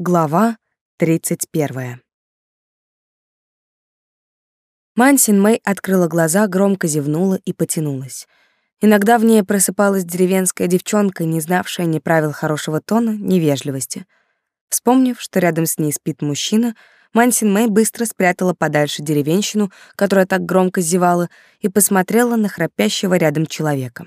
Глава 31. Мансин Мэй открыла глаза, громко зевнула и потянулась. Иногда в ней просыпалась деревенская девчонка, не знавшая ни правил хорошего тона, ни вежливости. Вспомнив, что рядом с ней спит мужчина, Мансин Мэй быстро спрятала подальше деревенщину, которая так громко зевала, и посмотрела на храпящего рядом человека.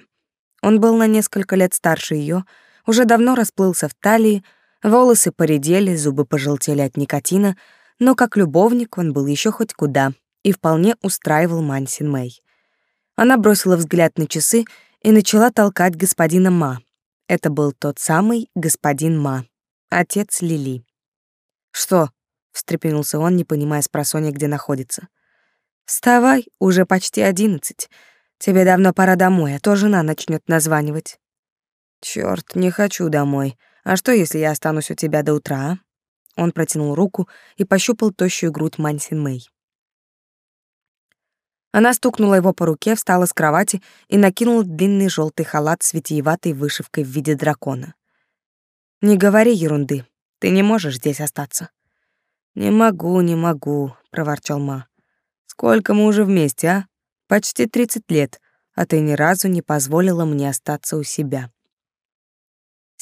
Он был на несколько лет старше ее, уже давно расплылся в талии, Волосы поредели, зубы пожелтели от никотина, но как любовник он был еще хоть куда и вполне устраивал Мансин Мэй. Она бросила взгляд на часы и начала толкать господина Ма. Это был тот самый господин Ма, отец Лили. «Что?» — встрепенулся он, не понимая спросонья, где находится. «Вставай, уже почти одиннадцать. Тебе давно пора домой, а то жена начнет названивать». «Чёрт, не хочу домой», а что, если я останусь у тебя до утра, а? Он протянул руку и пощупал тощую грудь Мансин Мэй. Она стукнула его по руке, встала с кровати и накинула длинный желтый халат с витиеватой вышивкой в виде дракона. «Не говори ерунды. Ты не можешь здесь остаться». «Не могу, не могу», — проворчал Ма. «Сколько мы уже вместе, а? Почти тридцать лет, а ты ни разу не позволила мне остаться у себя».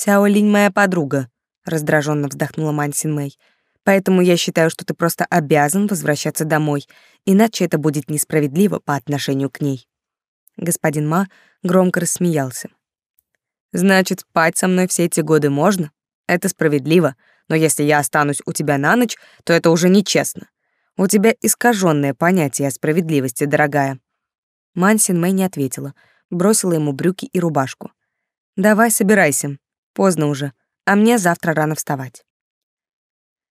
Сяо Линь моя подруга, раздраженно вздохнула Мансин Мэй. Поэтому я считаю, что ты просто обязан возвращаться домой, иначе это будет несправедливо по отношению к ней. Господин Ма громко рассмеялся. Значит, спать со мной все эти годы можно? Это справедливо, но если я останусь у тебя на ночь, то это уже нечестно. У тебя искаженное понятие о справедливости, дорогая. Мансин Мэй не ответила, бросила ему брюки и рубашку. Давай, собирайся. Поздно уже, а мне завтра рано вставать.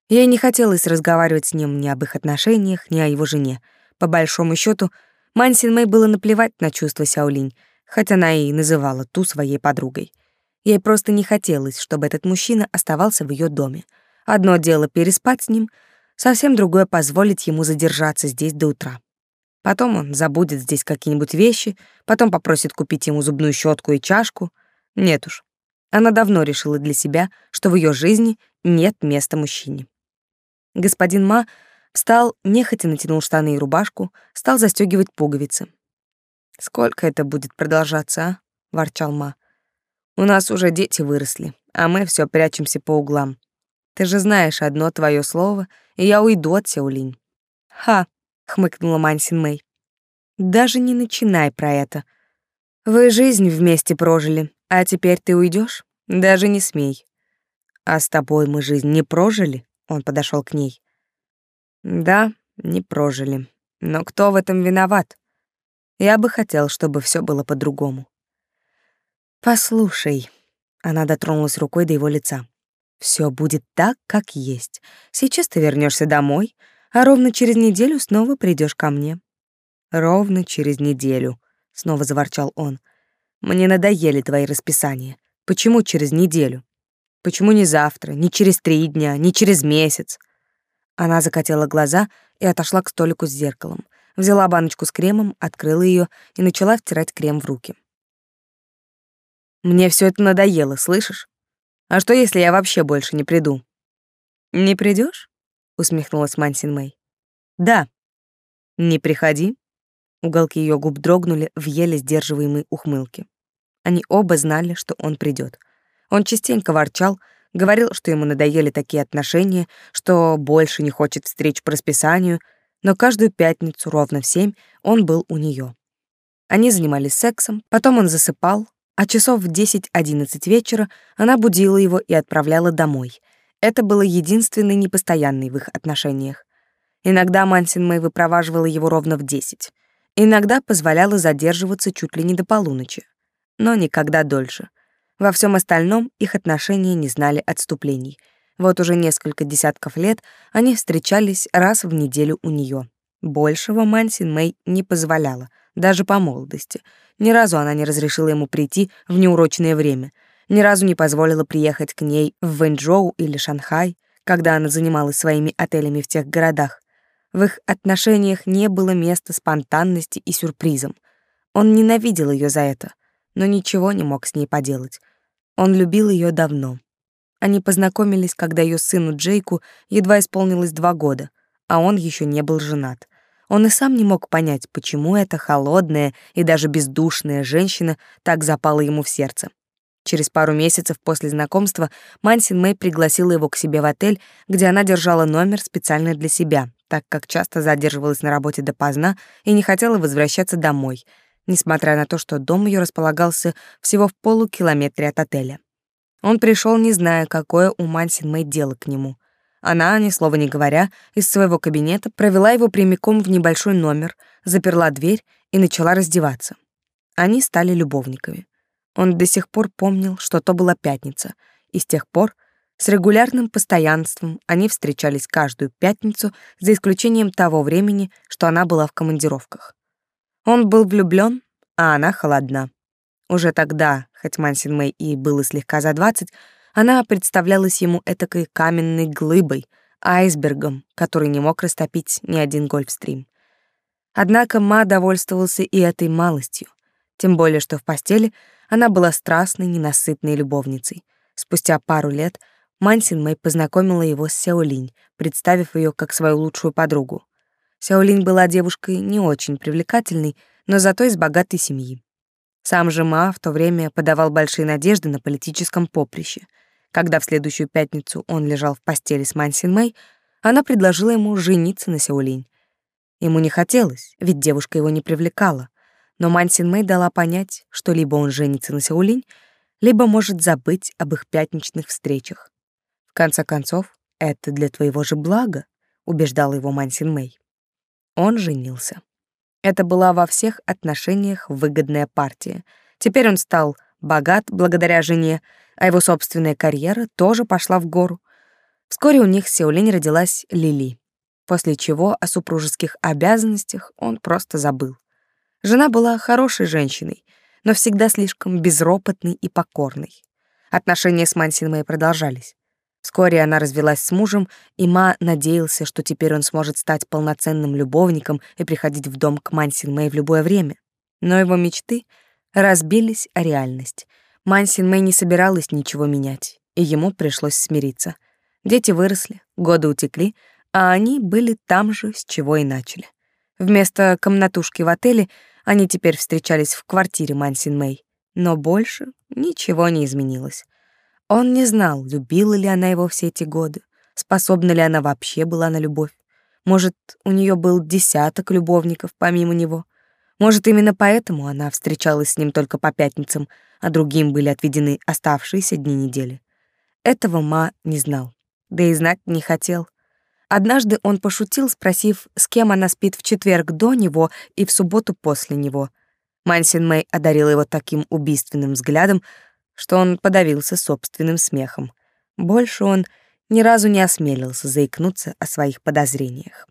Ей не хотелось разговаривать с ним ни об их отношениях, ни о его жене. По большому счету, Мансин Мэй было наплевать на чувства Сяолинь, хотя она и называла ту своей подругой. Ей просто не хотелось, чтобы этот мужчина оставался в ее доме. Одно дело переспать с ним, совсем другое позволить ему задержаться здесь до утра. Потом он забудет здесь какие-нибудь вещи, потом попросит купить ему зубную щетку и чашку. Нет уж, она давно решила для себя, что в ее жизни нет места мужчине. Господин Ма встал, нехотя натянул штаны и рубашку, стал застегивать пуговицы. «Сколько это будет продолжаться, а?» — ворчал Ма. «У нас уже дети выросли, а мы все прячемся по углам. Ты же знаешь одно твое слово, и я уйду от Сяолинь». «Ха!» — хмыкнула Мансин Мэй. «Даже не начинай про это. Вы жизнь вместе прожили, а теперь ты уйдешь? Даже не смей. А с тобой мы жизнь не прожили? Он подошел к ней. Да, не прожили. Но кто в этом виноват? Я бы хотел, чтобы все было по-другому. Послушай, она дотронулась рукой до его лица. Все будет так, как есть. Сейчас ты вернешься домой, а ровно через неделю снова придешь ко мне. Ровно через неделю, снова заворчал он. Мне надоели твои расписания. Почему через неделю? Почему не завтра, не через три дня, не через месяц? Она закатила глаза и отошла к столику с зеркалом. Взяла баночку с кремом, открыла ее и начала втирать крем в руки. Мне все это надоело, слышишь? А что, если я вообще больше не приду? Не придешь? усмехнулась Мансин Мэй. Да. Не приходи. Уголки ее губ дрогнули в еле сдерживаемой ухмылке. Они оба знали, что он придет. Он частенько ворчал, говорил, что ему надоели такие отношения, что больше не хочет встреч по расписанию, но каждую пятницу ровно в семь он был у нее. Они занимались сексом, потом он засыпал, а часов в 10-11 вечера она будила его и отправляла домой. Это было единственной непостоянной в их отношениях. Иногда Мансин Мэй выпроваживала его ровно в 10. Иногда позволяла задерживаться чуть ли не до полуночи, но никогда дольше. Во всем остальном их отношения не знали отступлений. Вот уже несколько десятков лет они встречались раз в неделю у нее. Большего Мансин Мэй не позволяла, даже по молодости. Ни разу она не разрешила ему прийти в неурочное время, ни разу не позволила приехать к ней в Вэньчжоу или Шанхай, когда она занималась своими отелями в тех городах. В их отношениях не было места спонтанности и сюрпризам. Он ненавидел ее за это, но ничего не мог с ней поделать. Он любил ее давно. Они познакомились, когда ее сыну Джейку едва исполнилось два года, а он еще не был женат. Он и сам не мог понять, почему эта холодная и даже бездушная женщина так запала ему в сердце. Через пару месяцев после знакомства Мансин Мэй пригласила его к себе в отель, где она держала номер специально для себя, так как часто задерживалась на работе допоздна и не хотела возвращаться домой, несмотря на то, что дом ее располагался всего в полукилометре от отеля. Он пришел, не зная, какое у Мансин Мэй дело к нему. Она, ни слова не говоря, из своего кабинета провела его прямиком в небольшой номер, заперла дверь и начала раздеваться. Они стали любовниками. Он до сих пор помнил, что то была пятница, и с тех пор с регулярным постоянством они встречались каждую пятницу, за исключением того времени, что она была в командировках. Он был влюблён, а она холодна. Уже тогда, хоть Мансин Мэй и было слегка за двадцать, она представлялась ему этакой каменной глыбой, айсбергом, который не мог растопить ни один гольфстрим. Однако Ма довольствовался и этой малостью, тем более что в постели она была страстной, ненасытной любовницей. Спустя пару лет Мансин Мэй познакомила его с Сяолинь, представив ее как свою лучшую подругу. Сяолинь была девушкой не очень привлекательной, но зато из богатой семьи. Сам же Ма в то время подавал большие надежды на политическом поприще — когда в следующую пятницу он лежал в постели с Мансин Мэй, она предложила ему жениться на Сяолинь. Ему не хотелось, ведь девушка его не привлекала, но Мансин Мэй дала понять, что либо он женится на Сяолинь, либо может забыть об их пятничных встречах. В конце концов, это для твоего же блага, убеждала его Мансин Мэй. Он женился. Это была во всех отношениях выгодная партия. Теперь он стал богат благодаря жене, а его собственная карьера тоже пошла в гору. Вскоре у них с Сеулинь родилась Лили, после чего о супружеских обязанностях он просто забыл. Жена была хорошей женщиной, но всегда слишком безропотной и покорной. Отношения с Мансин Мэй продолжались. Вскоре она развелась с мужем, и Ма надеялся, что теперь он сможет стать полноценным любовником и приходить в дом к Мансин Мэй в любое время. Но его мечты разбились о реальность. Мансин Мэй не собиралась ничего менять, и ему пришлось смириться. Дети выросли, годы утекли, а они были там же, с чего и начали. Вместо комнатушки в отеле они теперь встречались в квартире Мансин Мэй, но больше ничего не изменилось. Он не знал, любила ли она его все эти годы, способна ли она вообще была на любовь. Может, у нее был десяток любовников помимо него — может, именно поэтому она встречалась с ним только по пятницам, а другим были отведены оставшиеся дни недели. Этого Ма не знал, да и знать не хотел. Однажды он пошутил, спросив, с кем она спит в четверг до него и в субботу после него. Мансин Мэй одарила его таким убийственным взглядом, что он подавился собственным смехом. Больше он ни разу не осмелился заикнуться о своих подозрениях.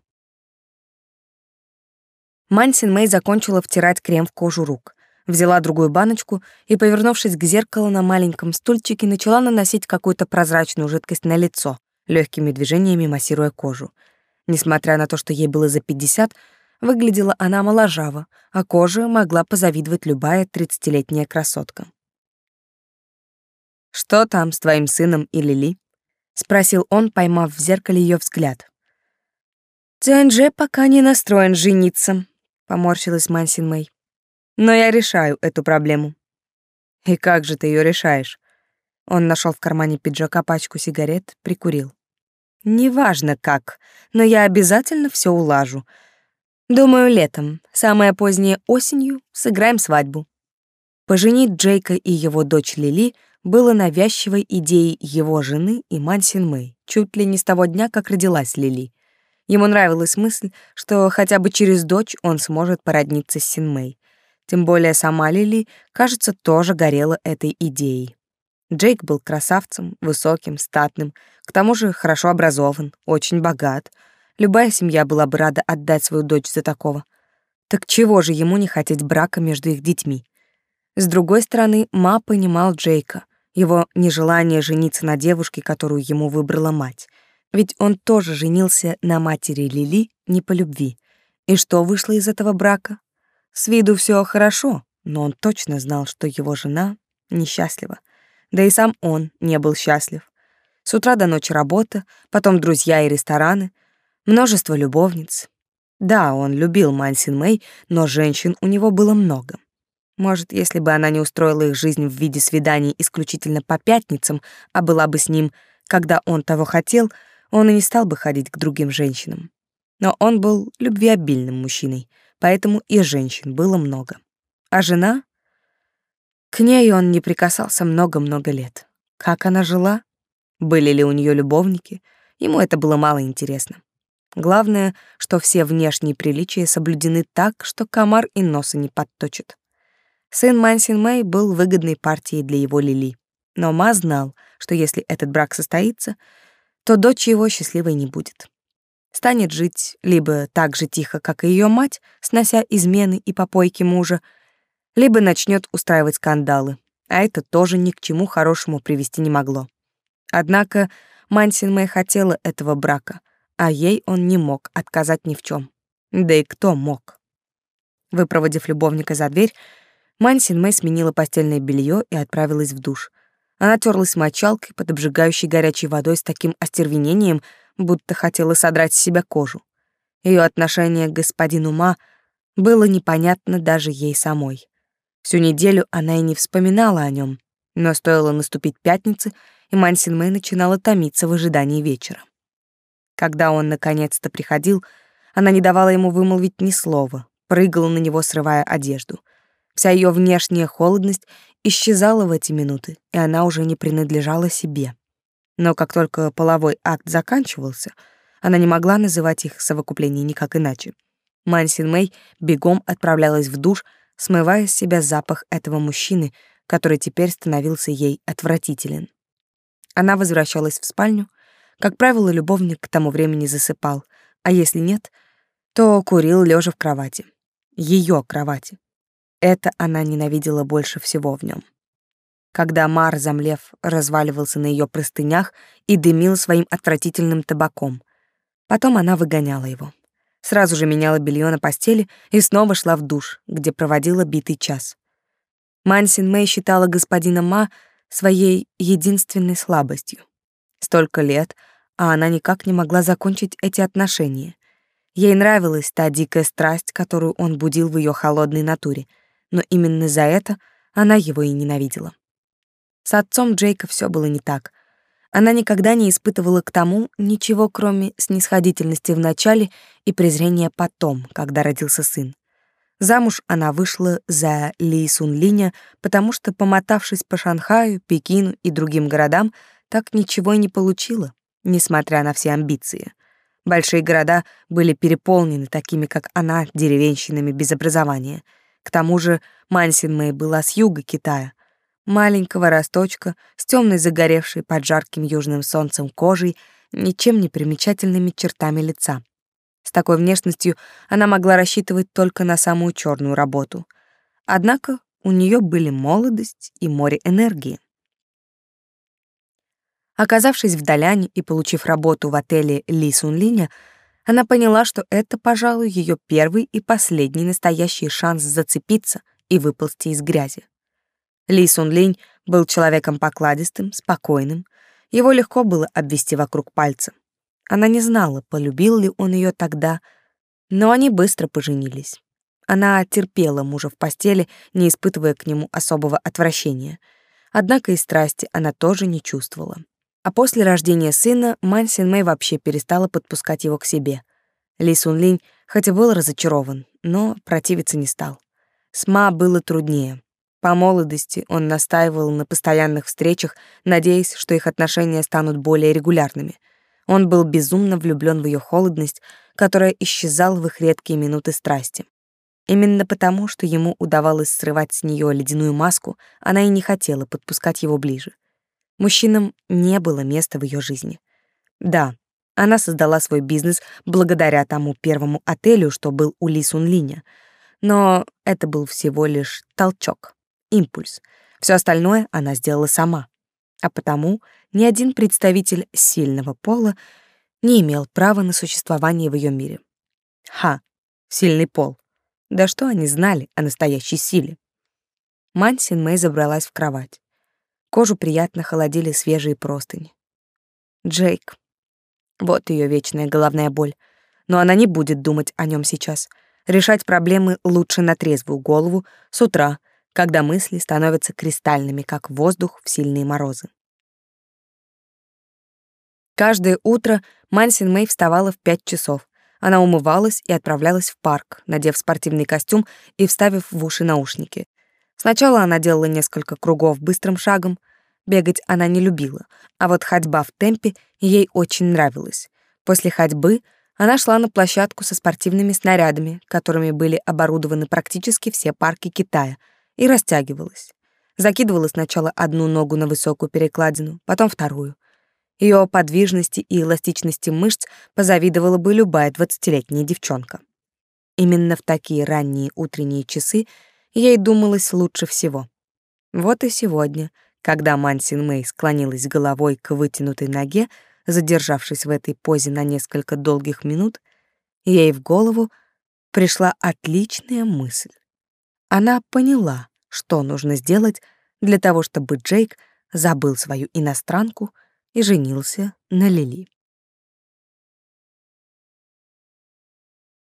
Мансин Мэй закончила втирать крем в кожу рук, взяла другую баночку и, повернувшись к зеркалу на маленьком стульчике, начала наносить какую-то прозрачную жидкость на лицо, легкими движениями массируя кожу. Несмотря на то, что ей было за 50, выглядела она моложаво, а кожа могла позавидовать любая тридцатилетняя красотка. «Что там с твоим сыном и Лили?» — спросил он, поймав в зеркале ее взгляд. «Цюаньже пока не настроен жениться», поморщилась Мансин Мэй. Но я решаю эту проблему. И как же ты ее решаешь? Он нашел в кармане пиджака пачку сигарет, прикурил. Неважно как, но я обязательно все улажу. Думаю, летом, самое позднее осенью, сыграем свадьбу. Поженить Джейка и его дочь Лили было навязчивой идеей его жены и Мансин Мэй, чуть ли не с того дня, как родилась Лили. Ему нравилась мысль, что хотя бы через дочь он сможет породниться с Синмэй. Тем более сама Лили, кажется, тоже горела этой идеей. Джейк был красавцем, высоким, статным, к тому же хорошо образован, очень богат. Любая семья была бы рада отдать свою дочь за такого. Так чего же ему не хотеть брака между их детьми? С другой стороны, Ма понимал Джейка, его нежелание жениться на девушке, которую ему выбрала мать — ведь он тоже женился на матери Лили не по любви. И что вышло из этого брака? С виду все хорошо, но он точно знал, что его жена несчастлива. Да и сам он не был счастлив. С утра до ночи работа, потом друзья и рестораны, множество любовниц. Да, он любил Мансин Мэй, но женщин у него было много. Может, если бы она не устроила их жизнь в виде свиданий исключительно по пятницам, а была бы с ним, когда он того хотел, он и не стал бы ходить к другим женщинам. Но он был любвеобильным мужчиной, поэтому и женщин было много. А жена? К ней он не прикасался много-много лет. Как она жила? Были ли у нее любовники? Ему это было мало интересно. Главное, что все внешние приличия соблюдены так, что комар и носа не подточит. Сын Мансин Мэй был выгодной партией для его Лили. Но Ма знал, что если этот брак состоится, то дочь его счастливой не будет. Станет жить либо так же тихо, как и ее мать, снося измены и попойки мужа, либо начнет устраивать скандалы, а это тоже ни к чему хорошему привести не могло. Однако Мансин Мэй хотела этого брака, а ей он не мог отказать ни в чем. Да и кто мог? Выпроводив любовника за дверь, Мансин Мэй сменила постельное белье и отправилась в душ. Она терлась мочалкой под обжигающей горячей водой с таким остервенением, будто хотела содрать с себя кожу. Ее отношение к господину Ма было непонятно даже ей самой. Всю неделю она и не вспоминала о нем, но стоило наступить пятнице, и Мансин Мэй начинала томиться в ожидании вечера. Когда он наконец-то приходил, она не давала ему вымолвить ни слова, прыгала на него, срывая одежду — Вся ее внешняя холодность исчезала в эти минуты, и она уже не принадлежала себе. Но как только половой акт заканчивался, она не могла называть их совокупление никак иначе. Мансин Мэй бегом отправлялась в душ, смывая с себя запах этого мужчины, который теперь становился ей отвратителен. Она возвращалась в спальню. Как правило, любовник к тому времени засыпал, а если нет, то курил лежа в кровати. Ее кровати. Это она ненавидела больше всего в нем. Когда Мар, замлев, разваливался на ее простынях и дымил своим отвратительным табаком. Потом она выгоняла его. Сразу же меняла белье на постели и снова шла в душ, где проводила битый час. Мансин Мэй считала господина Ма своей единственной слабостью. Столько лет, а она никак не могла закончить эти отношения. Ей нравилась та дикая страсть, которую он будил в ее холодной натуре — но именно за это она его и ненавидела. С отцом Джейка все было не так. Она никогда не испытывала к тому ничего, кроме снисходительности в начале и презрения потом, когда родился сын. Замуж она вышла за Ли Сун Линя, потому что, помотавшись по Шанхаю, Пекину и другим городам, так ничего и не получила, несмотря на все амбиции. Большие города были переполнены такими, как она, деревенщинами без образования — к тому же Мансин Мэй была с юга Китая, маленького росточка с темной загоревшей под жарким южным солнцем кожей, ничем не примечательными чертами лица. С такой внешностью она могла рассчитывать только на самую черную работу. Однако у нее были молодость и море энергии. Оказавшись в Даляне и получив работу в отеле Ли Сун Линя, она поняла, что это, пожалуй, ее первый и последний настоящий шанс зацепиться и выползти из грязи. Ли Сун Линь был человеком покладистым, спокойным. Его легко было обвести вокруг пальца. Она не знала, полюбил ли он ее тогда, но они быстро поженились. Она терпела мужа в постели, не испытывая к нему особого отвращения. Однако и страсти она тоже не чувствовала. А после рождения сына Ман Син Мэй вообще перестала подпускать его к себе. Ли Сун Линь хоть и был разочарован, но противиться не стал. С Ма было труднее. По молодости он настаивал на постоянных встречах, надеясь, что их отношения станут более регулярными. Он был безумно влюблен в ее холодность, которая исчезала в их редкие минуты страсти. Именно потому, что ему удавалось срывать с нее ледяную маску, она и не хотела подпускать его ближе. Мужчинам не было места в ее жизни. Да, она создала свой бизнес благодаря тому первому отелю, что был у Ли Сун Линя. Но это был всего лишь толчок, импульс. Все остальное она сделала сама. А потому ни один представитель сильного пола не имел права на существование в ее мире. Ха, сильный пол. Да что они знали о настоящей силе? Ман Син Мэй забралась в кровать. Кожу приятно холодили свежие простыни. Джейк. Вот ее вечная головная боль. Но она не будет думать о нем сейчас. Решать проблемы лучше на трезвую голову с утра, когда мысли становятся кристальными, как воздух в сильные морозы. Каждое утро Мансин Мэй вставала в пять часов. Она умывалась и отправлялась в парк, надев спортивный костюм и вставив в уши наушники. Сначала она делала несколько кругов быстрым шагом. Бегать она не любила, а вот ходьба в темпе ей очень нравилась. После ходьбы она шла на площадку со спортивными снарядами, которыми были оборудованы практически все парки Китая, и растягивалась. Закидывала сначала одну ногу на высокую перекладину, потом вторую. Ее подвижности и эластичности мышц позавидовала бы любая двадцатилетняя девчонка. Именно в такие ранние утренние часы ей думалось лучше всего. Вот и сегодня, когда Мансин Мэй склонилась головой к вытянутой ноге, задержавшись в этой позе на несколько долгих минут, ей в голову пришла отличная мысль. Она поняла, что нужно сделать для того, чтобы Джейк забыл свою иностранку и женился на Лили.